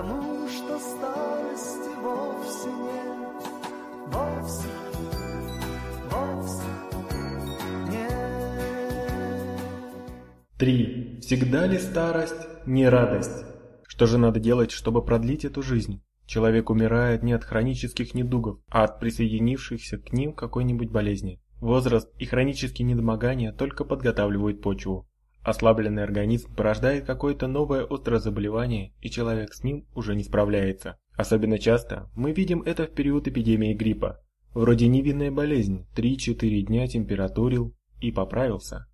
потому что старости вовсе нет, вовсе, вовсе нет. Три. Всегда ли старость не радость? Что же надо делать, чтобы продлить эту жизнь? Человек умирает не от хронических недугов, а от присоединившихся к ним какой-нибудь болезни. Возраст и хронические недомогания только подготавливают почву. Ослабленный организм порождает какое-то новое острое заболевание, и человек с ним уже не справляется. Особенно часто мы видим это в период эпидемии гриппа. Вроде невинная болезнь, 3-4 дня температурил и поправился.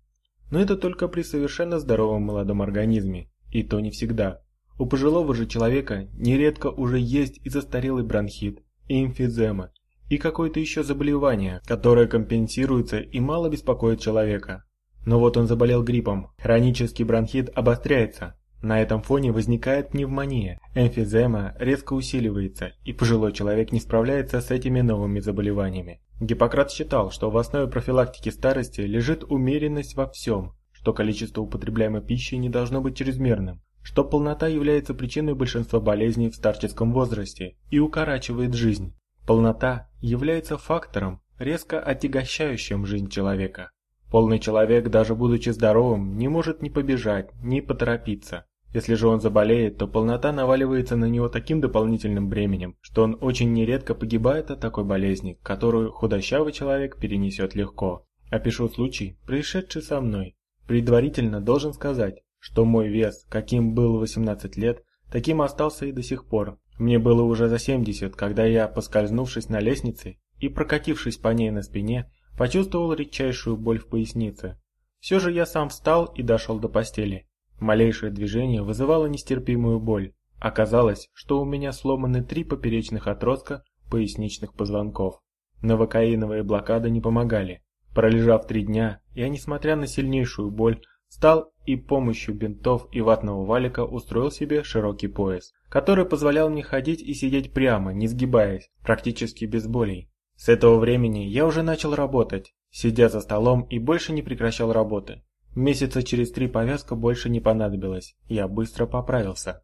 Но это только при совершенно здоровом молодом организме, и то не всегда. У пожилого же человека нередко уже есть и застарелый бронхит, и эмфизема, и какое-то еще заболевание, которое компенсируется и мало беспокоит человека. Но вот он заболел гриппом, хронический бронхит обостряется, на этом фоне возникает пневмония, эмфизема резко усиливается, и пожилой человек не справляется с этими новыми заболеваниями. Гиппократ считал, что в основе профилактики старости лежит умеренность во всем, что количество употребляемой пищи не должно быть чрезмерным, что полнота является причиной большинства болезней в старческом возрасте и укорачивает жизнь. Полнота является фактором, резко отягощающим жизнь человека. Полный человек, даже будучи здоровым, не может ни побежать, ни поторопиться. Если же он заболеет, то полнота наваливается на него таким дополнительным бременем, что он очень нередко погибает от такой болезни, которую худощавый человек перенесет легко. Опишу случай, происшедший со мной. Предварительно должен сказать, что мой вес, каким был 18 лет, таким остался и до сих пор. Мне было уже за 70, когда я, поскользнувшись на лестнице и прокатившись по ней на спине, Почувствовал редчайшую боль в пояснице. Все же я сам встал и дошел до постели. Малейшее движение вызывало нестерпимую боль. Оказалось, что у меня сломаны три поперечных отростка поясничных позвонков. Новокаиновые блокады не помогали. Пролежав три дня, я, несмотря на сильнейшую боль, встал и помощью бинтов и ватного валика устроил себе широкий пояс, который позволял мне ходить и сидеть прямо, не сгибаясь, практически без болей. С этого времени я уже начал работать, сидя за столом и больше не прекращал работы. Месяца через три повязка больше не понадобилась, я быстро поправился.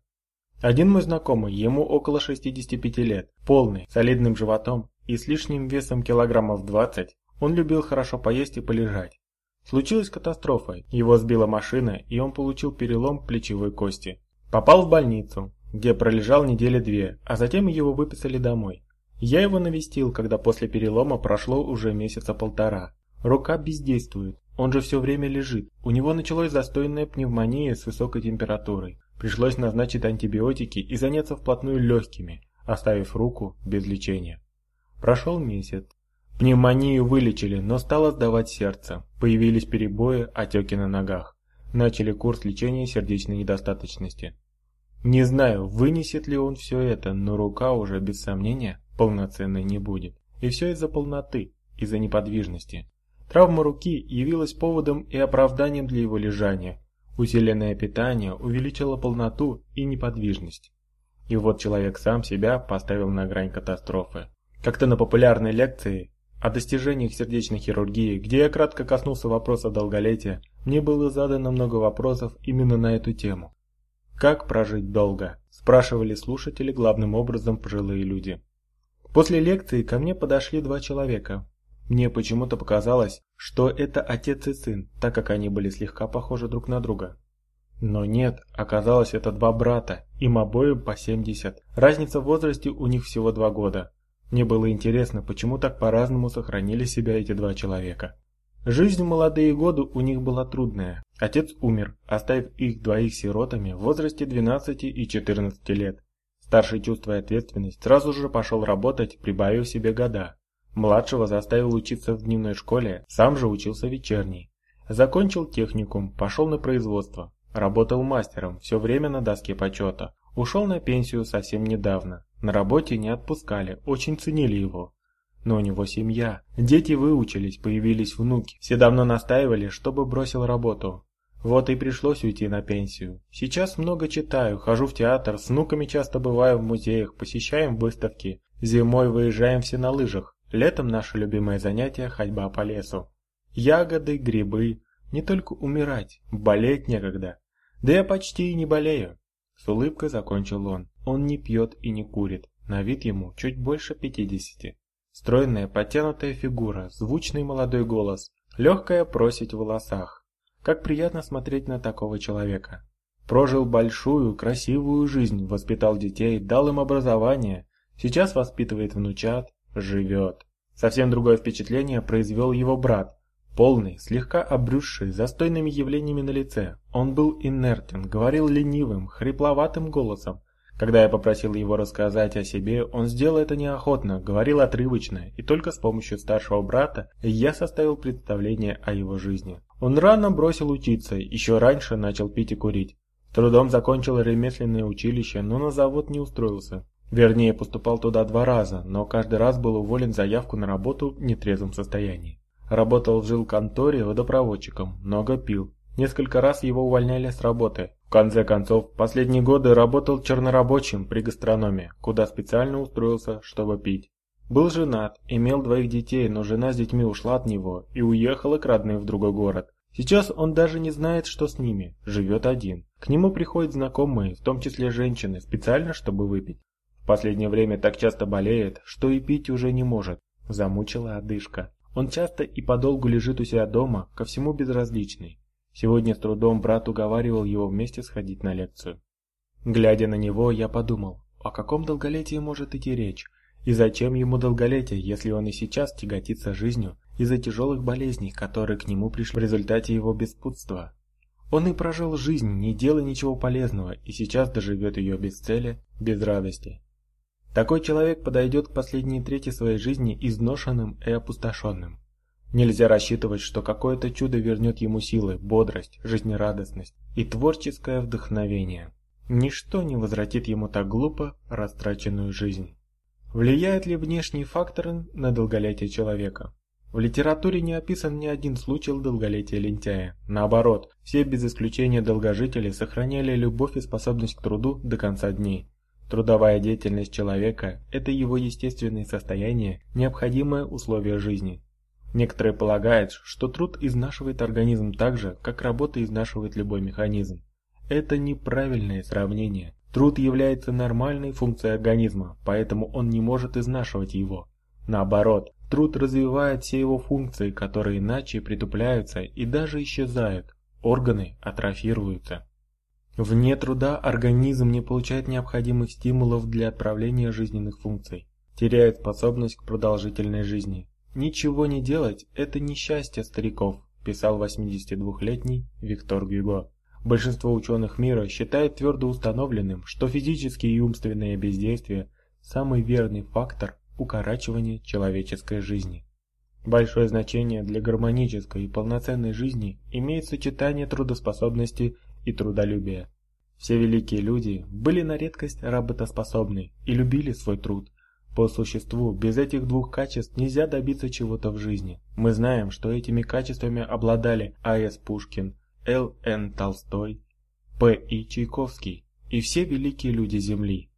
Один мой знакомый, ему около 65 лет, полный, солидным животом и с лишним весом килограммов 20, он любил хорошо поесть и полежать. Случилась катастрофа, его сбила машина и он получил перелом плечевой кости. Попал в больницу, где пролежал недели две, а затем его выписали домой. Я его навестил, когда после перелома прошло уже месяца полтора. Рука бездействует, он же все время лежит. У него началась застойная пневмония с высокой температурой. Пришлось назначить антибиотики и заняться вплотную легкими, оставив руку без лечения. Прошел месяц. Пневмонию вылечили, но стало сдавать сердце. Появились перебои, отеки на ногах. Начали курс лечения сердечной недостаточности. Не знаю, вынесет ли он все это, но рука уже без сомнения полноценной не будет. И все из-за полноты, из-за неподвижности. Травма руки явилась поводом и оправданием для его лежания. Усиленное питание увеличило полноту и неподвижность. И вот человек сам себя поставил на грань катастрофы. Как-то на популярной лекции о достижениях сердечной хирургии, где я кратко коснулся вопроса долголетия, мне было задано много вопросов именно на эту тему. Как прожить долго? Спрашивали слушатели главным образом пожилые люди. После лекции ко мне подошли два человека. Мне почему-то показалось, что это отец и сын, так как они были слегка похожи друг на друга. Но нет, оказалось это два брата, им обоим по 70. Разница в возрасте у них всего два года. Мне было интересно, почему так по-разному сохранили себя эти два человека. Жизнь в молодые годы у них была трудная. Отец умер, оставив их двоих сиротами в возрасте 12 и 14 лет. Старший, чувствуя ответственность, сразу же пошел работать, прибавив себе года. Младшего заставил учиться в дневной школе, сам же учился вечерней. Закончил техникум, пошел на производство. Работал мастером, все время на доске почета. Ушел на пенсию совсем недавно. На работе не отпускали, очень ценили его. Но у него семья. Дети выучились, появились внуки. Все давно настаивали, чтобы бросил работу. Вот и пришлось уйти на пенсию. Сейчас много читаю, хожу в театр, с внуками часто бываю в музеях, посещаем выставки. Зимой выезжаем все на лыжах. Летом наше любимое занятие – ходьба по лесу. Ягоды, грибы. Не только умирать, болеть некогда. Да я почти и не болею. С улыбкой закончил он. Он не пьет и не курит, на вид ему чуть больше 50. Стройная, подтянутая фигура, звучный молодой голос, легкая просить в волосах. Как приятно смотреть на такого человека. Прожил большую, красивую жизнь, воспитал детей, дал им образование, сейчас воспитывает внучат, живет. Совсем другое впечатление произвел его брат. Полный, слегка обрюзший, застойными явлениями на лице. Он был инертен, говорил ленивым, хрипловатым голосом. Когда я попросил его рассказать о себе, он сделал это неохотно, говорил отрывочно, и только с помощью старшего брата я составил представление о его жизни. Он рано бросил учиться, еще раньше начал пить и курить. Трудом закончил ремесленное училище, но на завод не устроился. Вернее, поступал туда два раза, но каждый раз был уволен за явку на работу в нетрезвом состоянии. Работал в жилконторе водопроводчиком, много пил. Несколько раз его увольняли с работы. В конце концов, последние годы работал чернорабочим при гастрономе, куда специально устроился, чтобы пить. Был женат, имел двоих детей, но жена с детьми ушла от него и уехала к родным в другой город. Сейчас он даже не знает, что с ними, живет один. К нему приходят знакомые, в том числе женщины, специально, чтобы выпить. В последнее время так часто болеет, что и пить уже не может. Замучила одышка. Он часто и подолгу лежит у себя дома, ко всему безразличный. Сегодня с трудом брат уговаривал его вместе сходить на лекцию. Глядя на него, я подумал, о каком долголетии может идти речь, и зачем ему долголетие, если он и сейчас тяготится жизнью из-за тяжелых болезней, которые к нему пришли в результате его беспутства. Он и прожил жизнь, не делая ничего полезного, и сейчас доживет ее без цели, без радости. Такой человек подойдет к последней трети своей жизни изношенным и опустошенным. Нельзя рассчитывать, что какое-то чудо вернет ему силы, бодрость, жизнерадостность и творческое вдохновение. Ничто не возвратит ему так глупо растраченную жизнь. Влияет ли внешние факторы на долголетие человека? В литературе не описан ни один случай долголетия лентяя. Наоборот, все без исключения долгожители сохраняли любовь и способность к труду до конца дней. Трудовая деятельность человека – это его естественное состояние, необходимое условие жизни. Некоторые полагают, что труд изнашивает организм так же, как работа изнашивает любой механизм. Это неправильное сравнение. Труд является нормальной функцией организма, поэтому он не может изнашивать его. Наоборот, труд развивает все его функции, которые иначе притупляются и даже исчезают. Органы атрофируются. Вне труда организм не получает необходимых стимулов для отправления жизненных функций, теряет способность к продолжительной жизни. Ничего не делать – это несчастье стариков, писал 82-летний Виктор Гюго. Большинство ученых мира считает твердо установленным, что физические и умственные бездействия – самый верный фактор укорачивания человеческой жизни. Большое значение для гармонической и полноценной жизни имеет сочетание трудоспособности и трудолюбия. Все великие люди были на редкость работоспособны и любили свой труд. По существу, без этих двух качеств нельзя добиться чего-то в жизни. Мы знаем, что этими качествами обладали А.С. Пушкин, Л.Н. Толстой, П.И. Чайковский и все великие люди Земли.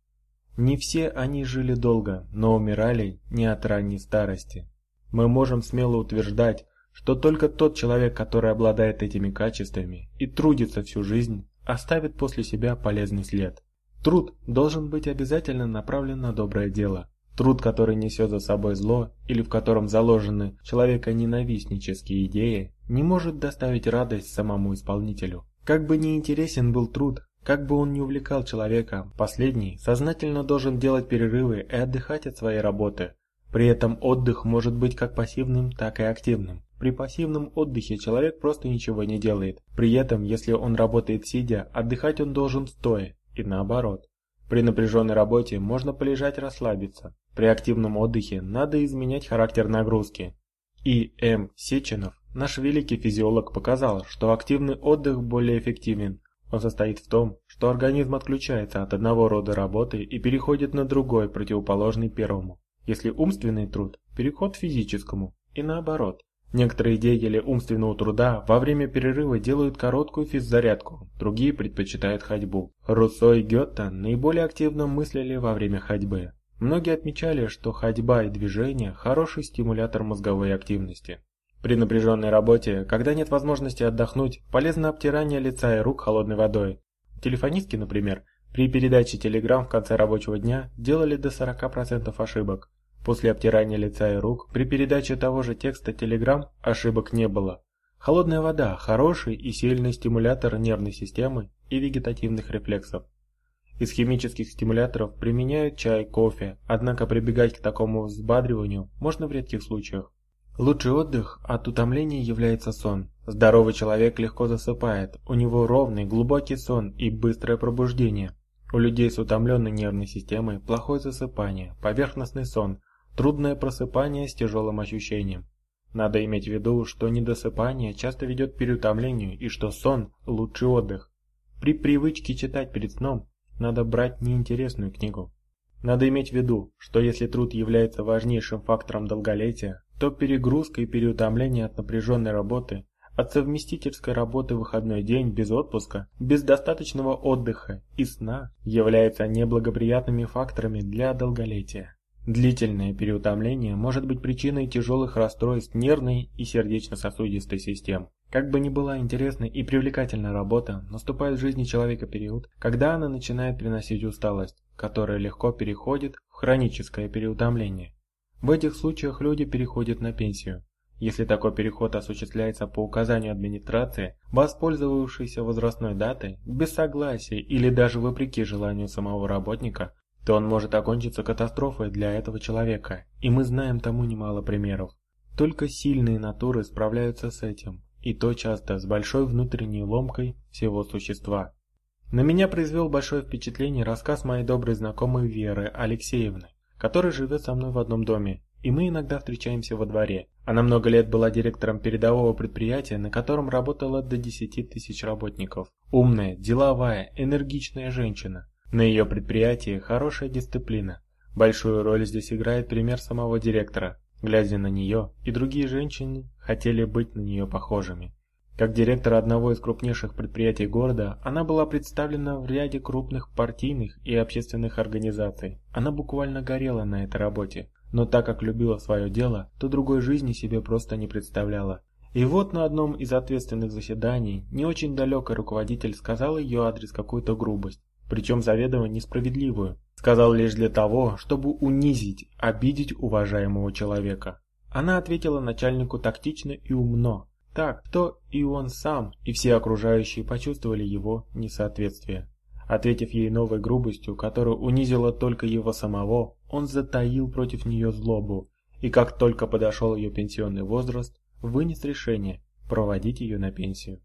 Не все они жили долго, но умирали не от ранней старости. Мы можем смело утверждать, что только тот человек, который обладает этими качествами и трудится всю жизнь, оставит после себя полезный след. Труд должен быть обязательно направлен на доброе дело. Труд, который несет за собой зло или в котором заложены человеконенавистнические идеи, не может доставить радость самому исполнителю. Как бы ни интересен был труд, как бы он ни увлекал человека, последний сознательно должен делать перерывы и отдыхать от своей работы. При этом отдых может быть как пассивным, так и активным. При пассивном отдыхе человек просто ничего не делает. При этом, если он работает сидя, отдыхать он должен стоя, и наоборот. При напряженной работе можно полежать расслабиться. При активном отдыхе надо изменять характер нагрузки. И. М. Сеченов, наш великий физиолог, показал, что активный отдых более эффективен. Он состоит в том, что организм отключается от одного рода работы и переходит на другой, противоположный первому. Если умственный труд – переход к физическому, и наоборот. Некоторые деятели умственного труда во время перерыва делают короткую физзарядку, другие предпочитают ходьбу. Руссо и Гетте наиболее активно мыслили во время ходьбы. Многие отмечали, что ходьба и движение – хороший стимулятор мозговой активности. При напряженной работе, когда нет возможности отдохнуть, полезно обтирание лица и рук холодной водой. Телефонистки, например, При передаче телеграмм в конце рабочего дня делали до 40% ошибок. После обтирания лица и рук при передаче того же текста телеграмм ошибок не было. Холодная вода – хороший и сильный стимулятор нервной системы и вегетативных рефлексов. Из химических стимуляторов применяют чай, кофе, однако прибегать к такому взбадриванию можно в редких случаях. Лучший отдых от утомления является сон. Здоровый человек легко засыпает, у него ровный, глубокий сон и быстрое пробуждение. У людей с утомленной нервной системой плохое засыпание, поверхностный сон, трудное просыпание с тяжелым ощущением. Надо иметь в виду, что недосыпание часто ведет к переутомлению и что сон – лучший отдых. При привычке читать перед сном надо брать неинтересную книгу. Надо иметь в виду, что если труд является важнейшим фактором долголетия, то перегрузка и переутомление от напряженной работы, от совместительской работы в выходной день без отпуска, без достаточного отдыха и сна являются неблагоприятными факторами для долголетия. Длительное переутомление может быть причиной тяжелых расстройств нервной и сердечно-сосудистой систем. Как бы ни была интересной и привлекательная работа, наступает в жизни человека период, когда она начинает приносить усталость, которая легко переходит в хроническое переутомление. В этих случаях люди переходят на пенсию. Если такой переход осуществляется по указанию администрации, воспользовавшейся возрастной датой, без согласия или даже вопреки желанию самого работника, то он может окончиться катастрофой для этого человека, и мы знаем тому немало примеров. Только сильные натуры справляются с этим, и то часто с большой внутренней ломкой всего существа. На меня произвел большое впечатление рассказ моей доброй знакомой Веры Алексеевны который живет со мной в одном доме, и мы иногда встречаемся во дворе. Она много лет была директором передового предприятия, на котором работало до 10 тысяч работников. Умная, деловая, энергичная женщина. На ее предприятии хорошая дисциплина. Большую роль здесь играет пример самого директора. Глядя на нее, и другие женщины хотели быть на нее похожими. Как директор одного из крупнейших предприятий города, она была представлена в ряде крупных партийных и общественных организаций. Она буквально горела на этой работе, но так как любила свое дело, то другой жизни себе просто не представляла. И вот на одном из ответственных заседаний не очень далекий руководитель сказал ее адрес какую-то грубость, причем заведомо несправедливую. Сказал лишь для того, чтобы унизить, обидеть уважаемого человека. Она ответила начальнику тактично и умно, так, то и он сам, и все окружающие почувствовали его несоответствие. Ответив ей новой грубостью, которая унизила только его самого, он затаил против нее злобу, и как только подошел ее пенсионный возраст, вынес решение проводить ее на пенсию.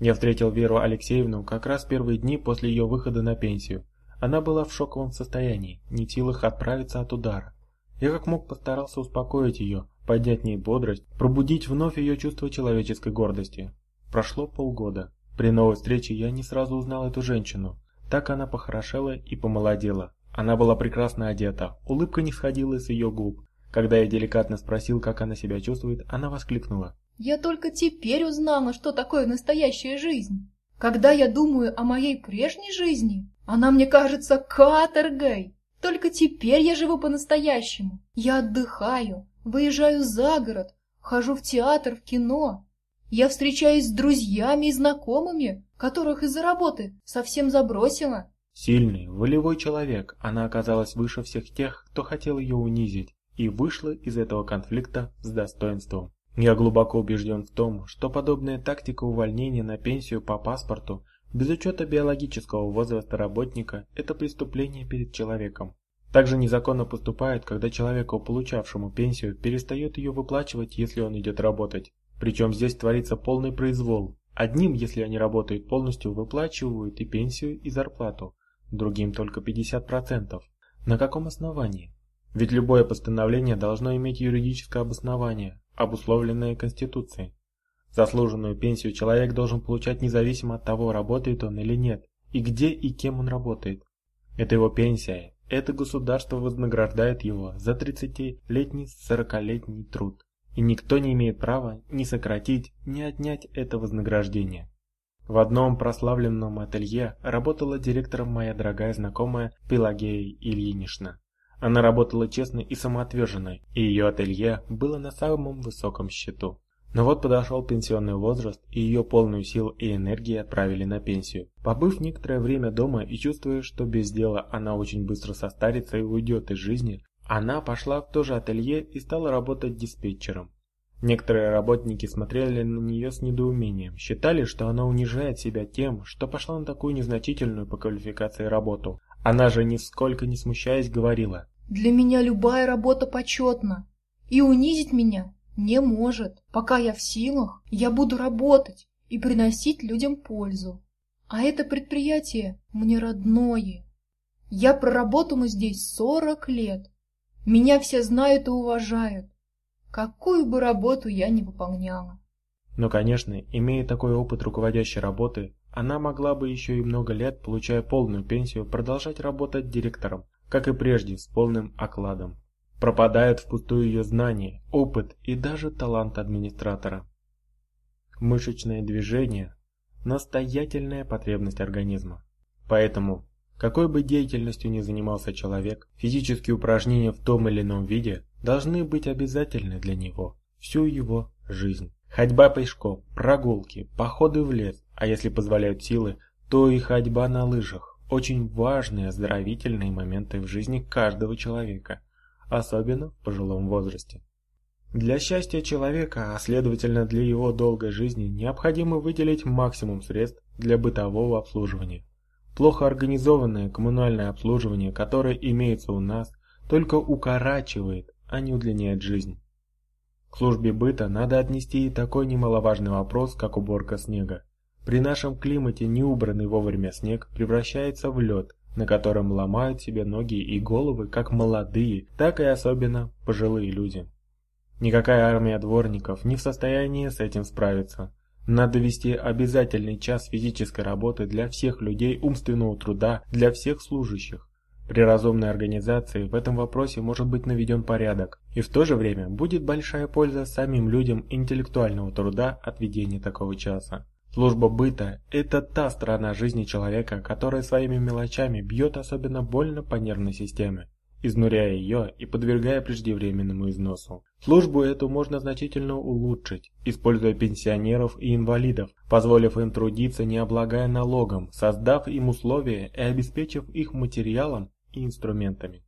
Я встретил Веру Алексеевну как раз первые дни после ее выхода на пенсию. Она была в шоковом состоянии, не в силах отправиться от удара. Я как мог постарался успокоить ее, поднять в ней бодрость, пробудить вновь ее чувство человеческой гордости. Прошло полгода. При новой встрече я не сразу узнал эту женщину. Так она похорошела и помолодела. Она была прекрасно одета, улыбка не сходила с ее губ. Когда я деликатно спросил, как она себя чувствует, она воскликнула. «Я только теперь узнала, что такое настоящая жизнь. Когда я думаю о моей прежней жизни, она мне кажется каторгой. Только теперь я живу по-настоящему. Я отдыхаю, Выезжаю за город, хожу в театр, в кино. Я встречаюсь с друзьями и знакомыми, которых из-за работы совсем забросила. Сильный, волевой человек, она оказалась выше всех тех, кто хотел ее унизить, и вышла из этого конфликта с достоинством. Я глубоко убежден в том, что подобная тактика увольнения на пенсию по паспорту без учета биологического возраста работника – это преступление перед человеком. Также незаконно поступает, когда человеку, получавшему пенсию, перестает ее выплачивать, если он идет работать. Причем здесь творится полный произвол. Одним, если они работают полностью, выплачивают и пенсию, и зарплату, другим только 50%. На каком основании? Ведь любое постановление должно иметь юридическое обоснование, обусловленное Конституцией. Заслуженную пенсию человек должен получать независимо от того, работает он или нет, и где и кем он работает. Это его пенсия, это государство вознаграждает его за 30-летний, 40-летний труд. И никто не имеет права ни сократить, ни отнять это вознаграждение. В одном прославленном ателье работала директором моя дорогая знакомая Пелагея Ильинична. Она работала честно и самоотверженно, и ее ателье было на самом высоком счету. Но вот подошел пенсионный возраст, и ее полную сил и энергии отправили на пенсию. Побыв некоторое время дома и чувствуя, что без дела она очень быстро состарится и уйдет из жизни, она пошла в то же ателье и стала работать диспетчером. Некоторые работники смотрели на нее с недоумением, считали, что она унижает себя тем, что пошла на такую незначительную по квалификации работу. Она же нисколько не смущаясь говорила: "Для меня любая работа почетна, и унизить меня не может. Пока я в силах, я буду работать и приносить людям пользу. А это предприятие мне родное. Я проработала здесь сорок лет. Меня все знают и уважают. Какую бы работу я ни выполняла. Но, конечно, имея такой опыт руководящей работы, она могла бы еще и много лет, получая полную пенсию, продолжать работать директором, как и прежде, с полным окладом. Пропадают впустую ее знания, опыт и даже талант администратора. Мышечное движение – настоятельная потребность организма. Поэтому, какой бы деятельностью ни занимался человек, физические упражнения в том или ином виде должны быть обязательны для него всю его жизнь. Ходьба пешком, прогулки, походы в лес, а если позволяют силы, то и ходьба на лыжах – очень важные оздоровительные моменты в жизни каждого человека – особенно в пожилом возрасте. Для счастья человека, а следовательно для его долгой жизни, необходимо выделить максимум средств для бытового обслуживания. Плохо организованное коммунальное обслуживание, которое имеется у нас, только укорачивает, а не удлиняет жизнь. К службе быта надо отнести и такой немаловажный вопрос, как уборка снега. При нашем климате неубранный вовремя снег превращается в лед, на котором ломают себе ноги и головы как молодые, так и особенно пожилые люди. Никакая армия дворников не в состоянии с этим справиться. Надо вести обязательный час физической работы для всех людей умственного труда, для всех служащих. При разумной организации в этом вопросе может быть наведен порядок, и в то же время будет большая польза самим людям интеллектуального труда от ведения такого часа. Служба быта – это та сторона жизни человека, которая своими мелочами бьет особенно больно по нервной системе, изнуряя ее и подвергая преждевременному износу. Службу эту можно значительно улучшить, используя пенсионеров и инвалидов, позволив им трудиться не облагая налогом, создав им условия и обеспечив их материалом и инструментами.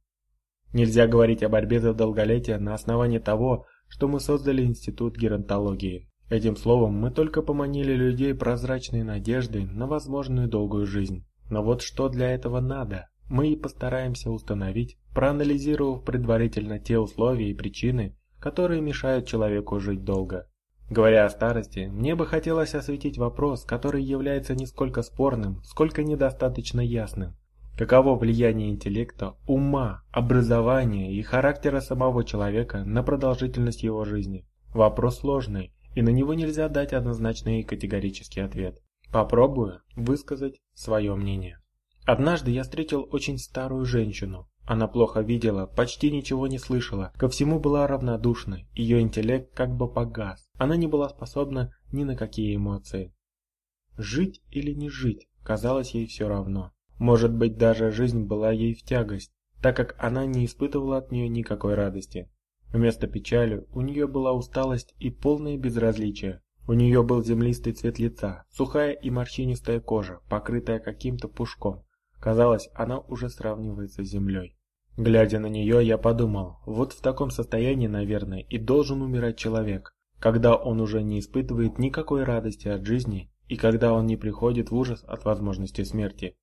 Нельзя говорить о борьбе за долголетие на основании того, что мы создали Институт геронтологии. Этим словом мы только поманили людей прозрачной надеждой на возможную долгую жизнь. Но вот что для этого надо, мы и постараемся установить, проанализировав предварительно те условия и причины, которые мешают человеку жить долго. Говоря о старости, мне бы хотелось осветить вопрос, который является не сколько спорным, сколько недостаточно ясным. Каково влияние интеллекта, ума, образования и характера самого человека на продолжительность его жизни? Вопрос сложный, и на него нельзя дать однозначный и категорический ответ. Попробую высказать свое мнение. Однажды я встретил очень старую женщину. Она плохо видела, почти ничего не слышала, ко всему была равнодушна, ее интеллект как бы погас. Она не была способна ни на какие эмоции. Жить или не жить, казалось ей все равно. Может быть, даже жизнь была ей в тягость, так как она не испытывала от нее никакой радости. Вместо печали у нее была усталость и полное безразличие. У нее был землистый цвет лица, сухая и морщинистая кожа, покрытая каким-то пушком. Казалось, она уже сравнивается с землей. Глядя на нее, я подумал, вот в таком состоянии, наверное, и должен умирать человек, когда он уже не испытывает никакой радости от жизни и когда он не приходит в ужас от возможности смерти.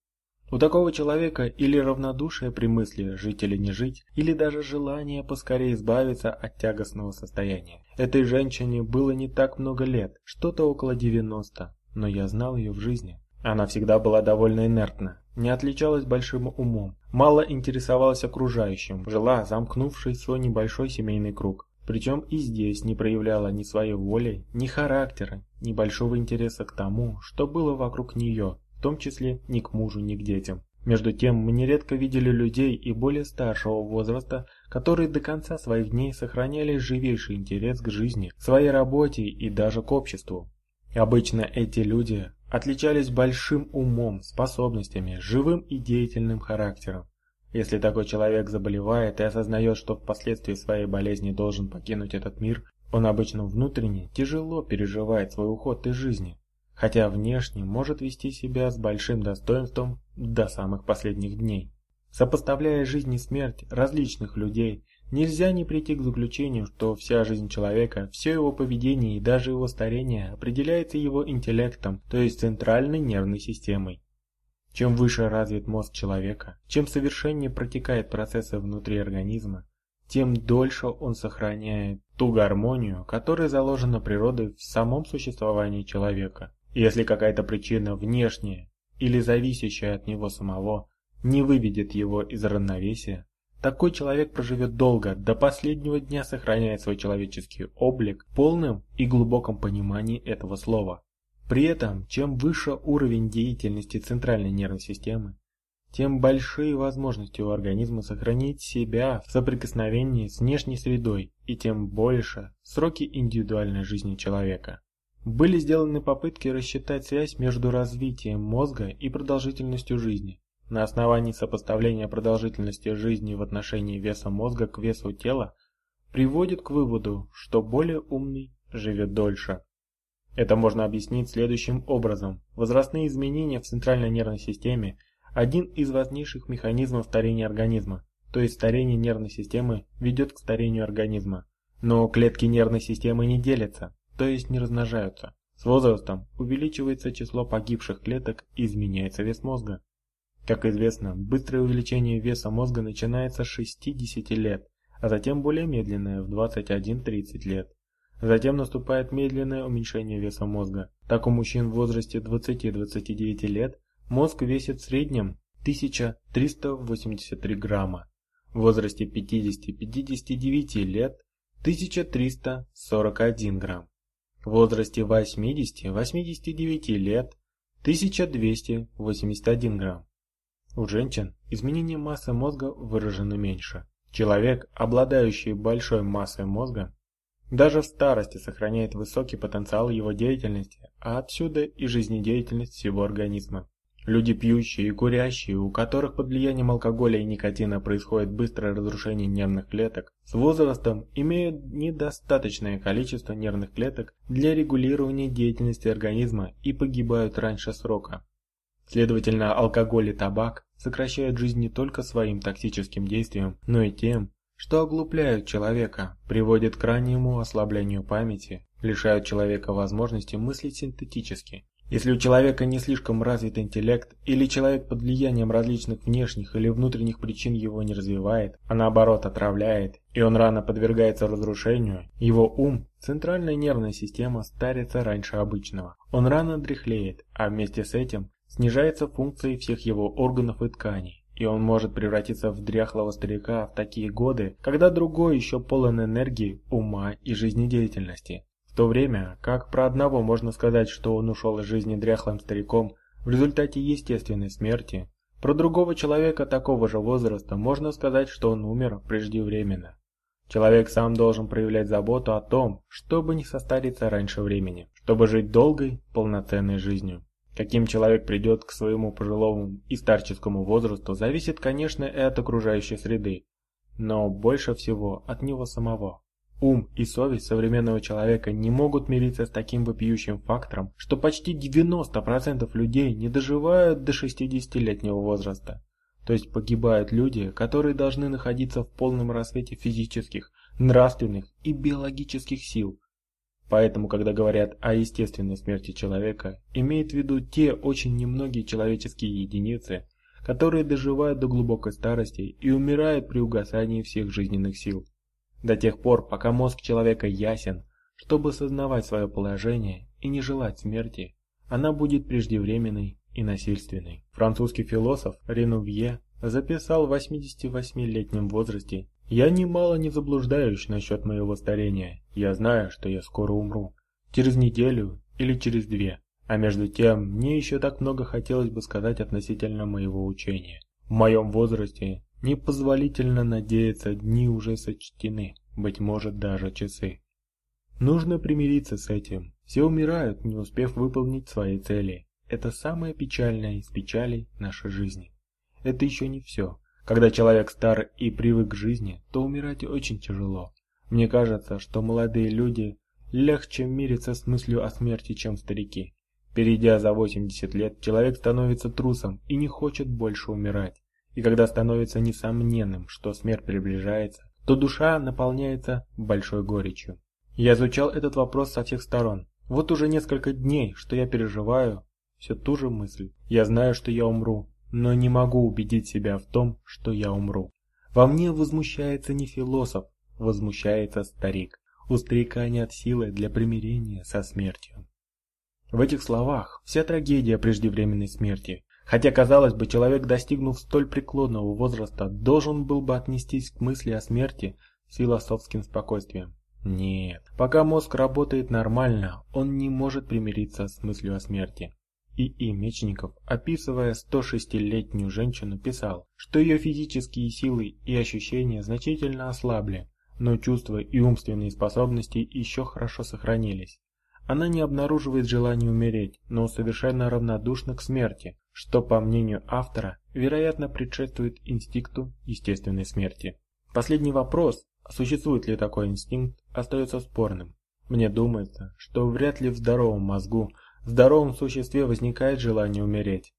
У такого человека или равнодушие при мысли жить или не жить, или даже желание поскорее избавиться от тягостного состояния. Этой женщине было не так много лет, что-то около 90, но я знал ее в жизни. Она всегда была довольно инертна, не отличалась большим умом, мало интересовалась окружающим, жила, замкнувшись в свой небольшой семейный круг. Причем и здесь не проявляла ни своей воли, ни характера, ни большого интереса к тому, что было вокруг нее, том числе ни к мужу, ни к детям. Между тем, мы нередко видели людей и более старшего возраста, которые до конца своих дней сохраняли живейший интерес к жизни, своей работе и даже к обществу. Обычно эти люди отличались большим умом, способностями, живым и деятельным характером. Если такой человек заболевает и осознает, что впоследствии своей болезни должен покинуть этот мир, Он обычно внутренне тяжело переживает свой уход из жизни, хотя внешне может вести себя с большим достоинством до самых последних дней. Сопоставляя жизнь и смерть различных людей, нельзя не прийти к заключению, что вся жизнь человека, все его поведение и даже его старение определяется его интеллектом, то есть центральной нервной системой. Чем выше развит мозг человека, чем совершеннее протекают процессы внутри организма, тем дольше он сохраняет ту гармонию, которая заложена природой в самом существовании человека. Если какая-то причина внешняя или зависящая от него самого не выведет его из равновесия, такой человек проживет долго, до последнего дня сохраняя свой человеческий облик в полном и глубоком понимании этого слова. При этом, чем выше уровень деятельности центральной нервной системы, тем большие возможности у организма сохранить себя в соприкосновении с внешней средой и тем больше сроки индивидуальной жизни человека. Были сделаны попытки рассчитать связь между развитием мозга и продолжительностью жизни на основании сопоставления продолжительности жизни в отношении веса мозга к весу тела приводит к выводу, что более умный живет дольше. Это можно объяснить следующим образом. Возрастные изменения в центральной нервной системе – один из важнейших механизмов старения организма, то есть старение нервной системы ведет к старению организма. Но клетки нервной системы не делятся, то есть не размножаются. С возрастом увеличивается число погибших клеток и изменяется вес мозга. Как известно, быстрое увеличение веса мозга начинается с 60 лет, а затем более медленное в 21-30 лет. Затем наступает медленное уменьшение веса мозга. Так у мужчин в возрасте 20-29 лет мозг весит в среднем 1383 грамма. В возрасте 50-59 лет 1341 грамм. В возрасте 80-89 лет 1281 грамм. У женщин изменение массы мозга выражено меньше. Человек, обладающий большой массой мозга, даже в старости сохраняет высокий потенциал его деятельности, а отсюда и жизнедеятельность всего организма. Люди пьющие и курящие, у которых под влиянием алкоголя и никотина происходит быстрое разрушение нервных клеток, с возрастом имеют недостаточное количество нервных клеток для регулирования деятельности организма и погибают раньше срока. Следовательно, алкоголь и табак сокращают жизнь не только своим токсическим действием, но и тем, что оглупляют человека, приводят к раннему ослаблению памяти, лишают человека возможности мыслить синтетически. Если у человека не слишком развит интеллект, или человек под влиянием различных внешних или внутренних причин его не развивает, а наоборот отравляет, и он рано подвергается разрушению, его ум, центральная нервная система старится раньше обычного. Он рано дряхлеет, а вместе с этим снижается функции всех его органов и тканей, и он может превратиться в дряхлого старика в такие годы, когда другой еще полон энергии, ума и жизнедеятельности. В то время, как про одного можно сказать, что он ушел из жизни дряхлым стариком в результате естественной смерти, про другого человека такого же возраста можно сказать, что он умер преждевременно. Человек сам должен проявлять заботу о том, чтобы не состариться раньше времени, чтобы жить долгой, полноценной жизнью. Каким человек придет к своему пожилому и старческому возрасту, зависит, конечно, и от окружающей среды, но больше всего от него самого. Ум и совесть современного человека не могут мириться с таким вопиющим фактором, что почти 90% людей не доживают до 60-летнего возраста. То есть погибают люди, которые должны находиться в полном рассвете физических, нравственных и биологических сил, Поэтому, когда говорят о естественной смерти человека, имеют в виду те очень немногие человеческие единицы, которые доживают до глубокой старости и умирают при угасании всех жизненных сил. До тех пор, пока мозг человека ясен, чтобы сознавать свое положение и не желать смерти, она будет преждевременной и насильственной. Французский философ Ренувье записал в 88-летнем возрасте я немало не заблуждаюсь насчет моего старения. Я знаю, что я скоро умру. Через неделю или через две. А между тем, мне еще так много хотелось бы сказать относительно моего учения. В моем возрасте непозволительно надеяться, дни уже сочтены, быть может даже часы. Нужно примириться с этим. Все умирают, не успев выполнить свои цели. Это самое печальное из печалей нашей жизни. Это еще не все. Когда человек стар и привык к жизни, то умирать очень тяжело. Мне кажется, что молодые люди легче мирятся с мыслью о смерти, чем старики. Перейдя за 80 лет, человек становится трусом и не хочет больше умирать. И когда становится несомненным, что смерть приближается, то душа наполняется большой горечью. Я изучал этот вопрос со всех сторон. Вот уже несколько дней, что я переживаю все ту же мысль. Я знаю, что я умру, но не могу убедить себя в том, что я умру. Во мне возмущается не философ, возмущается старик. У старика нет силы для примирения со смертью. В этих словах вся трагедия преждевременной смерти. Хотя, казалось бы, человек, достигнув столь преклонного возраста, должен был бы отнестись к мысли о смерти с философским спокойствием. Нет, пока мозг работает нормально, он не может примириться с мыслью о смерти. И И. Мечников, описывая 106-летнюю женщину, писал, что ее физические силы и ощущения значительно ослабли, но чувства и умственные способности еще хорошо сохранились. Она не обнаруживает желания умереть, но совершенно равнодушна к смерти, что, по мнению автора, вероятно предшествует инстинкту естественной смерти. Последний вопрос, существует ли такой инстинкт, остается спорным. Мне думается, что вряд ли в здоровом мозгу в здоровом существе возникает желание умереть.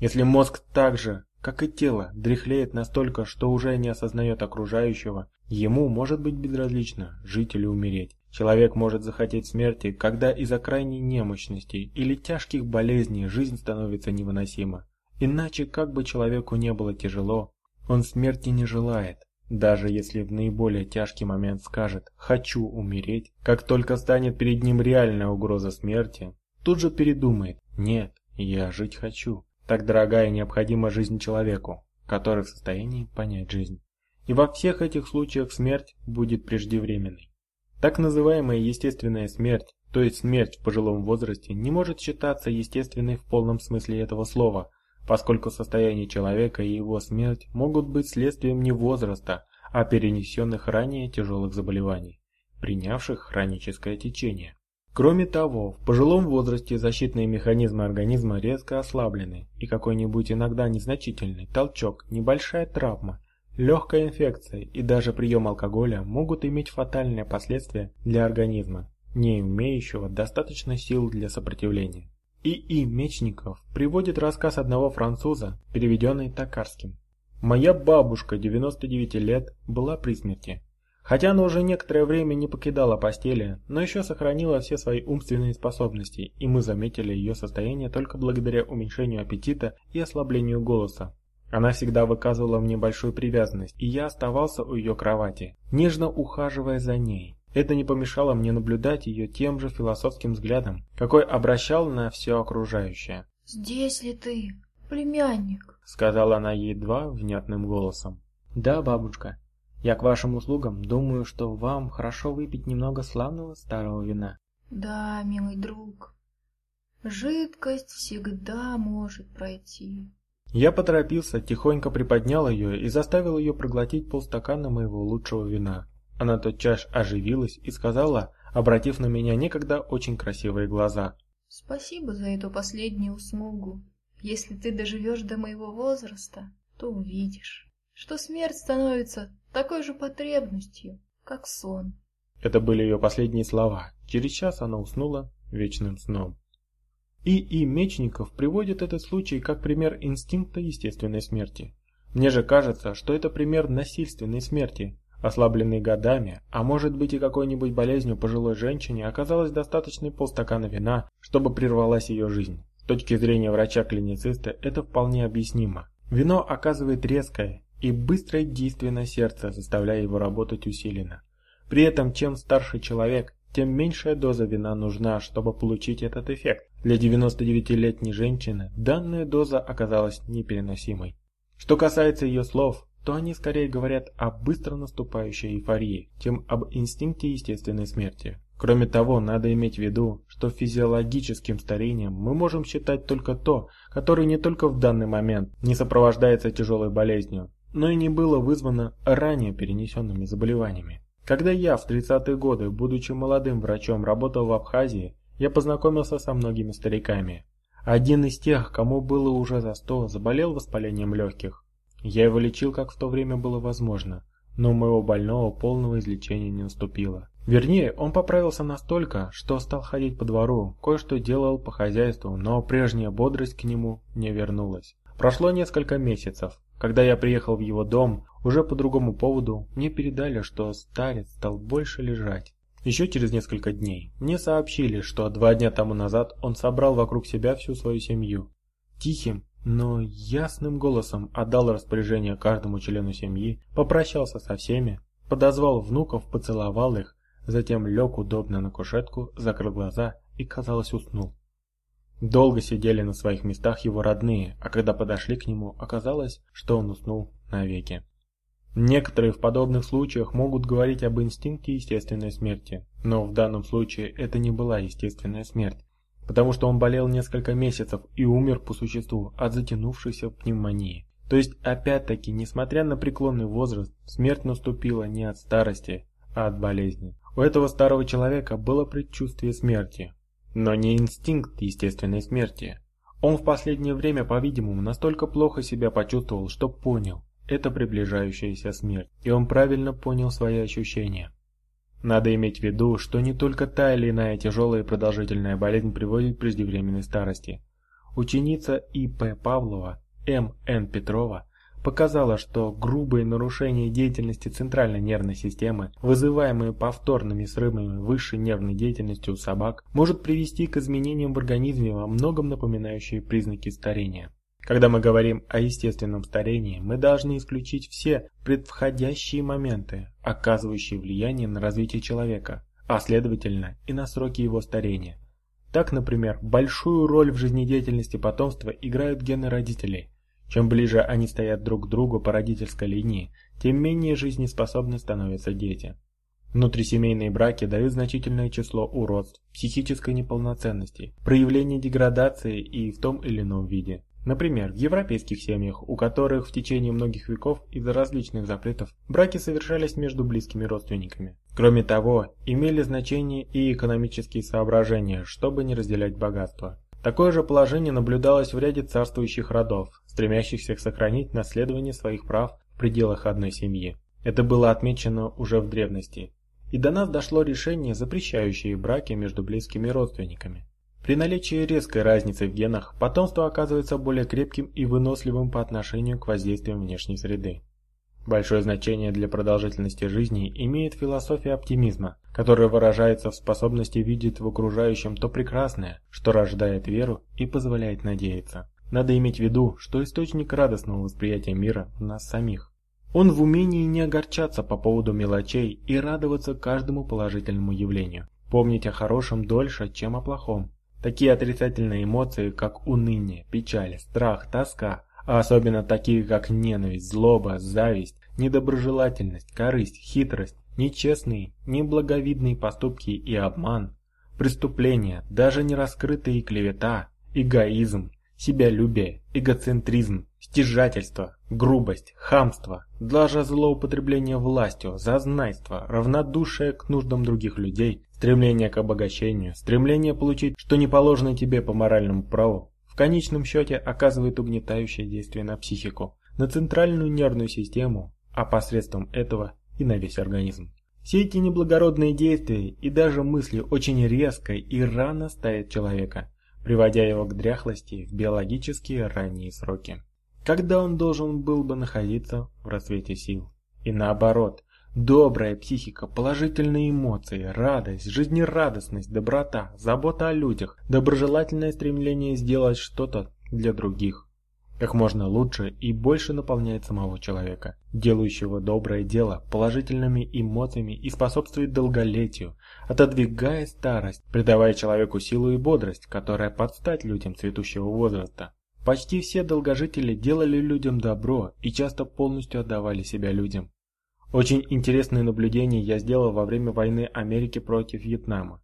Если мозг так же, как и тело, дряхлеет настолько, что уже не осознает окружающего, ему может быть безразлично, жить или умереть. Человек может захотеть смерти, когда из-за крайней немощности или тяжких болезней жизнь становится невыносима. Иначе, как бы человеку не было тяжело, он смерти не желает. Даже если в наиболее тяжкий момент скажет «хочу умереть», как только станет перед ним реальная угроза смерти, тут же передумает. Нет, я жить хочу. Так дорогая и необходима жизнь человеку, который в состоянии понять жизнь. И во всех этих случаях смерть будет преждевременной. Так называемая естественная смерть, то есть смерть в пожилом возрасте, не может считаться естественной в полном смысле этого слова, поскольку состояние человека и его смерть могут быть следствием не возраста, а перенесенных ранее тяжелых заболеваний, принявших хроническое течение. Кроме того, в пожилом возрасте защитные механизмы организма резко ослаблены, и какой-нибудь иногда незначительный толчок, небольшая травма, легкая инфекция и даже прием алкоголя могут иметь фатальные последствия для организма, не имеющего достаточно сил для сопротивления. И. И. Мечников приводит рассказ одного француза, переведенный Токарским. «Моя бабушка, 99 лет, была при смерти. Хотя она уже некоторое время не покидала постели, но еще сохранила все свои умственные способности, и мы заметили ее состояние только благодаря уменьшению аппетита и ослаблению голоса. Она всегда выказывала мне большую привязанность, и я оставался у ее кровати, нежно ухаживая за ней. Это не помешало мне наблюдать ее тем же философским взглядом, какой обращал на все окружающее. «Здесь ли ты, племянник?» — сказала она едва внятным голосом. «Да, бабушка», я к вашим услугам. Думаю, что вам хорошо выпить немного славного старого вина. Да, милый друг. Жидкость всегда может пройти. Я поторопился, тихонько приподнял ее и заставил ее проглотить полстакана моего лучшего вина. Она тотчас оживилась и сказала, обратив на меня некогда очень красивые глаза. Спасибо за эту последнюю услугу. Если ты доживешь до моего возраста, то увидишь, что смерть становится такой же потребностью, как сон. Это были ее последние слова. Через час она уснула вечным сном. И. И. Мечников приводит этот случай как пример инстинкта естественной смерти. Мне же кажется, что это пример насильственной смерти, ослабленной годами, а может быть и какой-нибудь болезнью пожилой женщине оказалось достаточно полстакана вина, чтобы прервалась ее жизнь. С точки зрения врача-клинициста это вполне объяснимо. Вино оказывает резкое и быстрое действие на сердце, заставляя его работать усиленно. При этом, чем старше человек, тем меньшая доза вина нужна, чтобы получить этот эффект. Для 99-летней женщины данная доза оказалась непереносимой. Что касается ее слов, то они скорее говорят о быстро наступающей эйфории, чем об инстинкте естественной смерти. Кроме того, надо иметь в виду, что физиологическим старением мы можем считать только то, которое не только в данный момент не сопровождается тяжелой болезнью, но и не было вызвано ранее перенесенными заболеваниями. Когда я в 30-е годы, будучи молодым врачом, работал в Абхазии, я познакомился со многими стариками. Один из тех, кому было уже за 100, заболел воспалением легких. Я его лечил, как в то время было возможно, но у моего больного полного излечения не наступило. Вернее, он поправился настолько, что стал ходить по двору, кое-что делал по хозяйству, но прежняя бодрость к нему не вернулась. Прошло несколько месяцев. Когда я приехал в его дом, уже по другому поводу, мне передали, что старец стал больше лежать. Еще через несколько дней мне сообщили, что два дня тому назад он собрал вокруг себя всю свою семью. Тихим, но ясным голосом отдал распоряжение каждому члену семьи, попрощался со всеми, подозвал внуков, поцеловал их, затем лег удобно на кушетку, закрыл глаза и, казалось, уснул. Долго сидели на своих местах его родные, а когда подошли к нему, оказалось, что он уснул навеки. Некоторые в подобных случаях могут говорить об инстинкте естественной смерти, но в данном случае это не была естественная смерть, потому что он болел несколько месяцев и умер по существу от затянувшейся пневмонии. То есть, опять-таки, несмотря на преклонный возраст, смерть наступила не от старости, а от болезни. У этого старого человека было предчувствие смерти, но не инстинкт естественной смерти. Он в последнее время, по-видимому, настолько плохо себя почувствовал, что понял, это приближающаяся смерть, и он правильно понял свои ощущения. Надо иметь в виду, что не только та или иная тяжелая и продолжительная болезнь приводит к преждевременной старости. Ученица И.П. Павлова, М.Н. Петрова, показала, что грубые нарушения деятельности центральной нервной системы, вызываемые повторными срывами высшей нервной деятельности у собак, может привести к изменениям в организме во многом напоминающие признаки старения. Когда мы говорим о естественном старении, мы должны исключить все предвходящие моменты, оказывающие влияние на развитие человека, а следовательно и на сроки его старения. Так, например, большую роль в жизнедеятельности потомства играют гены родителей, чем ближе они стоят друг к другу по родительской линии, тем менее жизнеспособны становятся дети. Внутрисемейные браки дают значительное число уродств, психической неполноценности, проявления деградации и в том или ином виде. Например, в европейских семьях, у которых в течение многих веков из-за различных запретов браки совершались между близкими родственниками. Кроме того, имели значение и экономические соображения, чтобы не разделять богатство. Такое же положение наблюдалось в ряде царствующих родов, стремящихся сохранить наследование своих прав в пределах одной семьи. Это было отмечено уже в древности. И до нас дошло решение, запрещающее браки между близкими родственниками. При наличии резкой разницы в генах, потомство оказывается более крепким и выносливым по отношению к воздействиям внешней среды. Большое значение для продолжительности жизни имеет философия оптимизма, которая выражается в способности видеть в окружающем то прекрасное, что рождает веру и позволяет надеяться. Надо иметь в виду, что источник радостного восприятия мира в нас самих. Он в умении не огорчаться по поводу мелочей и радоваться каждому положительному явлению. Помнить о хорошем дольше, чем о плохом. Такие отрицательные эмоции, как уныние, печаль, страх, тоска, а особенно такие, как ненависть, злоба, зависть, недоброжелательность, корысть, хитрость, нечестные, неблаговидные поступки и обман, преступления, даже не раскрытые клевета, эгоизм, себялюбие, эгоцентризм, стяжательство, грубость, хамство, даже злоупотребление властью, зазнайство, равнодушие к нуждам других людей, стремление к обогащению, стремление получить, что не положено тебе по моральному праву, в конечном счете оказывает угнетающее действие на психику, на центральную нервную систему, а посредством этого и на весь организм. Все эти неблагородные действия и даже мысли очень резко и рано ставят человека, приводя его к дряхлости в биологические ранние сроки. Когда он должен был бы находиться в расцвете сил. И наоборот, добрая психика, положительные эмоции, радость, жизнерадостность, доброта, забота о людях, доброжелательное стремление сделать что-то для других как можно лучше и больше наполняет самого человека, делающего доброе дело положительными эмоциями и способствует долголетию, отодвигая старость, придавая человеку силу и бодрость, которая подстать людям цветущего возраста. Почти все долгожители делали людям добро и часто полностью отдавали себя людям. Очень интересные наблюдения я сделал во время войны Америки против Вьетнама.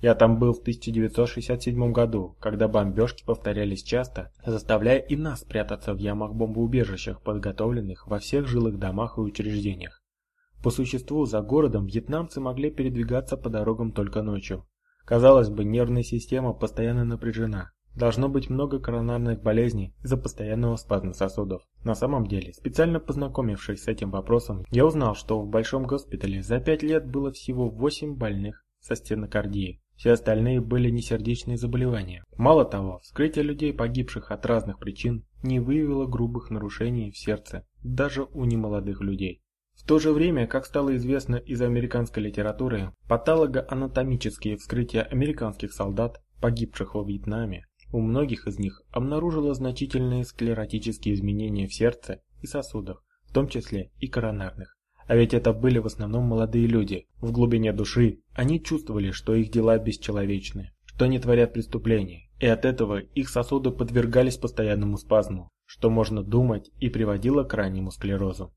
Я там был в 1967 году, когда бомбежки повторялись часто, заставляя и нас прятаться в ямах-бомбоубежищах, подготовленных во всех жилых домах и учреждениях. По существу, за городом вьетнамцы могли передвигаться по дорогам только ночью. Казалось бы, нервная система постоянно напряжена. Должно быть много коронарных болезней из-за постоянного спазма сосудов. На самом деле, специально познакомившись с этим вопросом, я узнал, что в большом госпитале за 5 лет было всего 8 больных со стенокардией. Все остальные были несердечные заболевания. Мало того, вскрытие людей, погибших от разных причин, не выявило грубых нарушений в сердце, даже у немолодых людей. В то же время, как стало известно из американской литературы, патологоанатомические вскрытия американских солдат, погибших во Вьетнаме, у многих из них обнаружило значительные склеротические изменения в сердце и сосудах, в том числе и коронарных. А ведь это были в основном молодые люди. В глубине души они чувствовали, что их дела бесчеловечны, что они творят преступления, и от этого их сосуды подвергались постоянному спазму, что можно думать и приводило к раннему склерозу.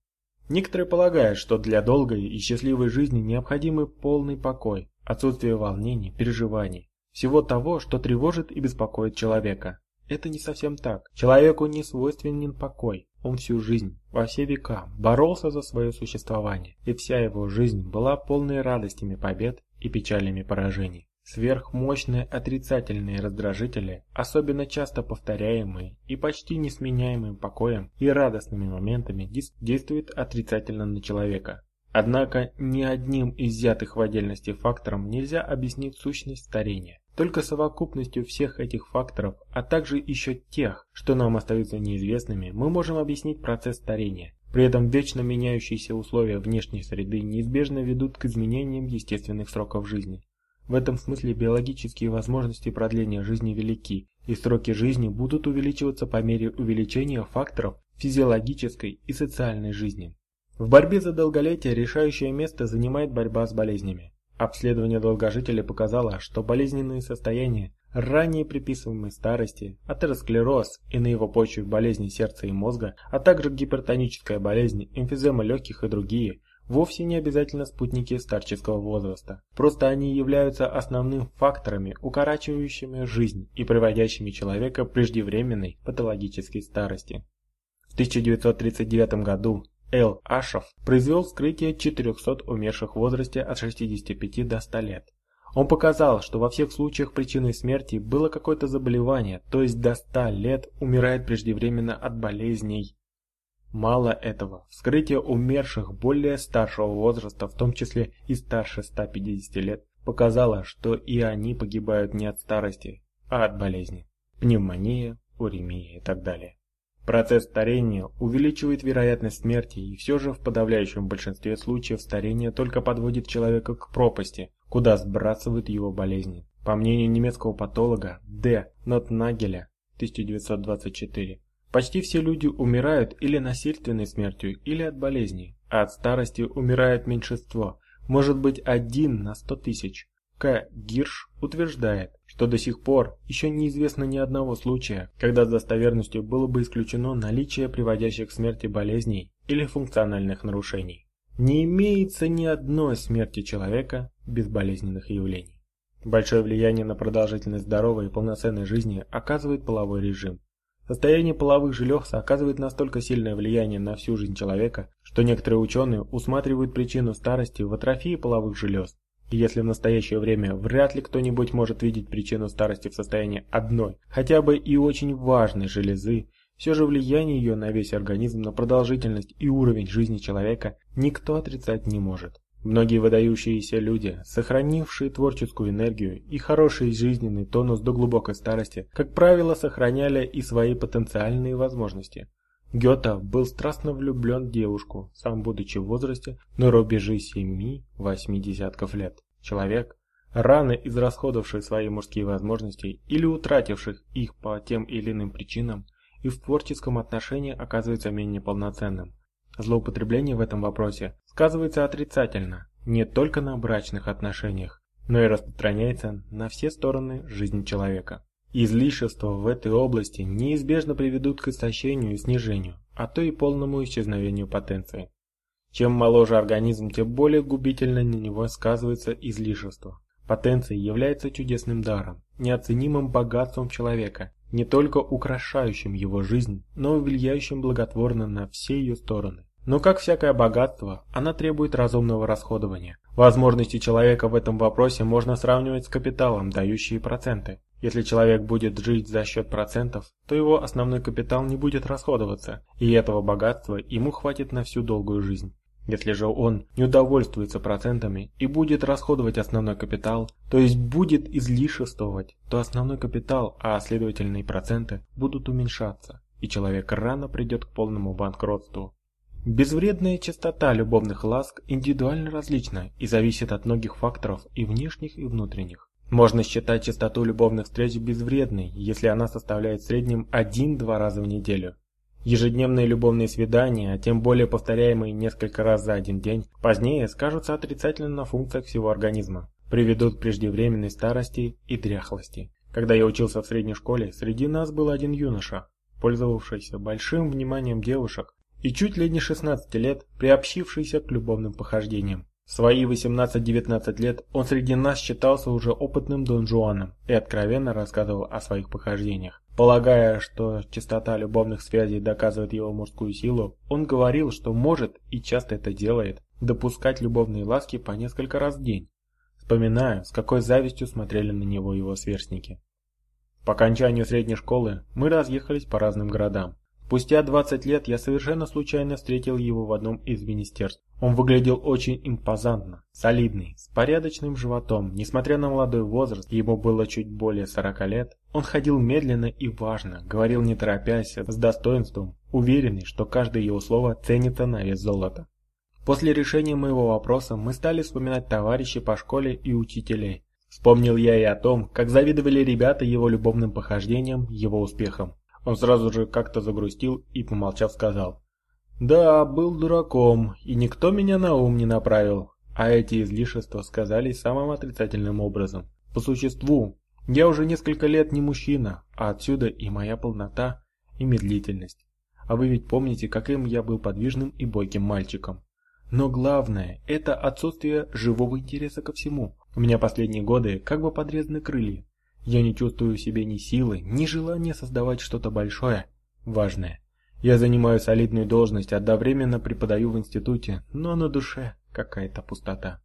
Некоторые полагают, что для долгой и счастливой жизни необходимы полный покой, отсутствие волнений, переживаний, всего того, что тревожит и беспокоит человека. Это не совсем так. Человеку не свойственен покой. Он всю жизнь, во все века, боролся за свое существование, и вся его жизнь была полной радостями побед и печалями поражений. Сверхмощные отрицательные раздражители, особенно часто повторяемые и почти несменяемым покоем и радостными моментами, действуют отрицательно на человека. Однако ни одним из взятых в отдельности фактором нельзя объяснить сущность старения. Только совокупностью всех этих факторов, а также еще тех, что нам остаются неизвестными, мы можем объяснить процесс старения. При этом вечно меняющиеся условия внешней среды неизбежно ведут к изменениям естественных сроков жизни. В этом смысле биологические возможности продления жизни велики, и сроки жизни будут увеличиваться по мере увеличения факторов физиологической и социальной жизни. В борьбе за долголетие решающее место занимает борьба с болезнями. Обследование долгожителей показало, что болезненные состояния, ранее приписываемые старости, атеросклероз и на его почве болезни сердца и мозга, а также гипертоническая болезнь, эмфизема легких и другие, вовсе не обязательно спутники старческого возраста. Просто они являются основным факторами, укорачивающими жизнь и приводящими человека к преждевременной патологической старости. В 1939 году Эл Ашов произвел вскрытие 400 умерших в возрасте от 65 до 100 лет. Он показал, что во всех случаях причиной смерти было какое-то заболевание, то есть до 100 лет умирает преждевременно от болезней. Мало этого, вскрытие умерших более старшего возраста, в том числе и старше 150 лет, показало, что и они погибают не от старости, а от болезни. Пневмония, уремия и так далее. Процесс старения увеличивает вероятность смерти, и все же в подавляющем большинстве случаев старение только подводит человека к пропасти, куда сбрасывают его болезни. По мнению немецкого патолога Д. Нотнагеля 1924, Почти все люди умирают или насильственной смертью, или от болезней, а от старости умирает меньшинство, может быть один на сто тысяч. К. Гирш утверждает, что до сих пор еще неизвестно ни одного случая, когда с достоверностью было бы исключено наличие приводящих к смерти болезней или функциональных нарушений. Не имеется ни одной смерти человека без болезненных явлений. Большое влияние на продолжительность здоровой и полноценной жизни оказывает половой режим. Состояние половых желез оказывает настолько сильное влияние на всю жизнь человека, что некоторые ученые усматривают причину старости в атрофии половых желез. И если в настоящее время вряд ли кто-нибудь может видеть причину старости в состоянии одной, хотя бы и очень важной железы, все же влияние ее на весь организм, на продолжительность и уровень жизни человека никто отрицать не может. Многие выдающиеся люди, сохранившие творческую энергию и хороший жизненный тонус до глубокой старости, как правило, сохраняли и свои потенциальные возможности. Гёте был страстно влюблен в девушку, сам будучи в возрасте на рубеже 7-8 десятков лет. Человек, рано израсходовавший свои мужские возможности или утративших их по тем или иным причинам, и в творческом отношении оказывается менее полноценным. Злоупотребление в этом вопросе сказывается отрицательно не только на брачных отношениях, но и распространяется на все стороны жизни человека. Излишества в этой области неизбежно приведут к истощению и снижению, а то и полному исчезновению потенции. Чем моложе организм, тем более губительно на него сказывается излишество. Потенция является чудесным даром, неоценимым богатством человека, не только украшающим его жизнь, но и влияющим благотворно на все ее стороны. Но как всякое богатство, она требует разумного расходования. Возможности человека в этом вопросе можно сравнивать с капиталом, дающие проценты. Если человек будет жить за счет процентов, то его основной капитал не будет расходоваться, и этого богатства ему хватит на всю долгую жизнь. Если же он не удовольствуется процентами и будет расходовать основной капитал, то есть будет излишествовать, то основной капитал, а следовательно и проценты, будут уменьшаться, и человек рано придет к полному банкротству. Безвредная частота любовных ласк индивидуально различна и зависит от многих факторов и внешних, и внутренних. Можно считать частоту любовных встреч безвредной, если она составляет в среднем 1-2 раза в неделю. Ежедневные любовные свидания, а тем более повторяемые несколько раз за один день, позднее скажутся отрицательно на функциях всего организма, приведут к преждевременной старости и дряхлости. Когда я учился в средней школе, среди нас был один юноша, пользовавшийся большим вниманием девушек и чуть ли не 16 лет приобщившийся к любовным похождениям. В свои 18-19 лет он среди нас считался уже опытным Дон Жуаном и откровенно рассказывал о своих похождениях. Полагая, что частота любовных связей доказывает его мужскую силу, он говорил, что может и часто это делает, допускать любовные ласки по несколько раз в день. Вспоминаю, с какой завистью смотрели на него его сверстники. По окончанию средней школы мы разъехались по разным городам. Спустя 20 лет я совершенно случайно встретил его в одном из министерств. Он выглядел очень импозантно, солидный, с порядочным животом. Несмотря на молодой возраст, ему было чуть более 40 лет, он ходил медленно и важно, говорил не торопясь, с достоинством, уверенный, что каждое его слово ценится на вес золота. После решения моего вопроса мы стали вспоминать товарищей по школе и учителей. Вспомнил я и о том, как завидовали ребята его любовным похождениям, его успехам. Он сразу же как-то загрустил и, помолчав, сказал. «Да, был дураком, и никто меня на ум не направил, а эти излишества сказались самым отрицательным образом. По существу, я уже несколько лет не мужчина, а отсюда и моя полнота и медлительность. А вы ведь помните, каким я был подвижным и бойким мальчиком. Но главное – это отсутствие живого интереса ко всему. У меня последние годы как бы подрезаны крылья. Я не чувствую в себе ни силы, ни желания создавать что-то большое, важное. Я занимаю солидную должность, одновременно преподаю в институте, но на душе какая-то пустота.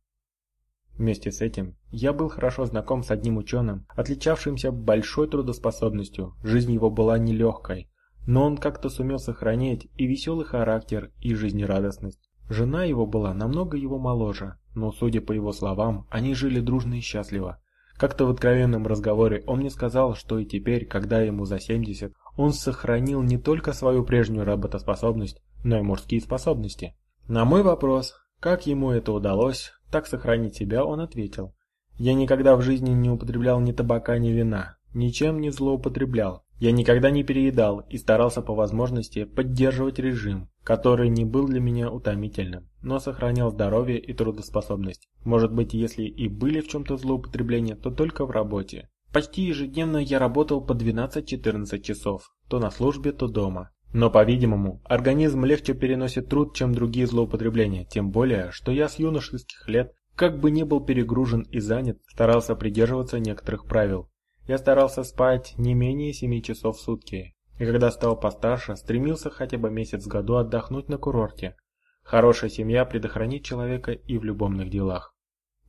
Вместе с этим я был хорошо знаком с одним ученым, отличавшимся большой трудоспособностью. Жизнь его была нелегкой, но он как-то сумел сохранить и веселый характер, и жизнерадостность. Жена его была намного его моложе, но, судя по его словам, они жили дружно и счастливо. Как-то в откровенном разговоре он мне сказал, что и теперь, когда ему за 70, он сохранил не только свою прежнюю работоспособность, но и мужские способности. На мой вопрос, как ему это удалось, так сохранить себя, он ответил. Я никогда в жизни не употреблял ни табака, ни вина, ничем не злоупотреблял. Я никогда не переедал и старался по возможности поддерживать режим, который не был для меня утомительным, но сохранял здоровье и трудоспособность. Может быть, если и были в чем-то злоупотребления, то только в работе. Почти ежедневно я работал по 12-14 часов, то на службе, то дома. Но, по-видимому, организм легче переносит труд, чем другие злоупотребления, тем более, что я с юношеских лет, как бы ни был перегружен и занят, старался придерживаться некоторых правил. Я старался спать не менее 7 часов в сутки, и когда стал постарше, стремился хотя бы месяц в году отдохнуть на курорте. Хорошая семья предохранит человека и в любовных делах.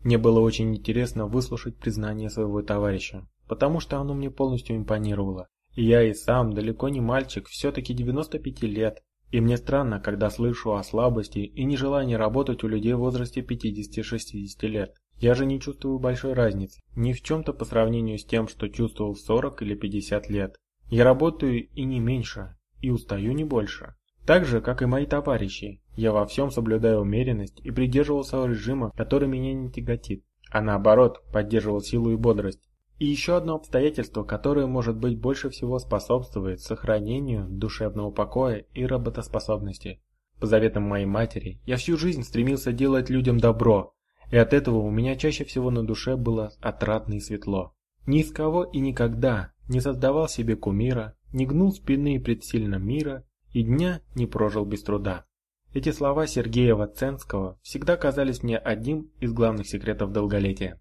Мне было очень интересно выслушать признание своего товарища, потому что оно мне полностью импонировало. И я и сам, далеко не мальчик, все-таки 95 лет, и мне странно, когда слышу о слабости и нежелании работать у людей в возрасте 50-60 лет. Я же не чувствую большой разницы, ни в чем-то по сравнению с тем, что чувствовал в 40 или 50 лет. Я работаю и не меньше, и устаю не больше. Так же, как и мои товарищи, я во всем соблюдаю умеренность и придерживался режима, который меня не тяготит, а наоборот, поддерживал силу и бодрость. И еще одно обстоятельство, которое, может быть, больше всего способствует сохранению душевного покоя и работоспособности. По заветам моей матери, я всю жизнь стремился делать людям добро, и от этого у меня чаще всего на душе было отрадно и светло. Ни из кого и никогда не создавал себе кумира, не гнул спины пред сильным мира и дня не прожил без труда. Эти слова Сергея Ваценского всегда казались мне одним из главных секретов долголетия.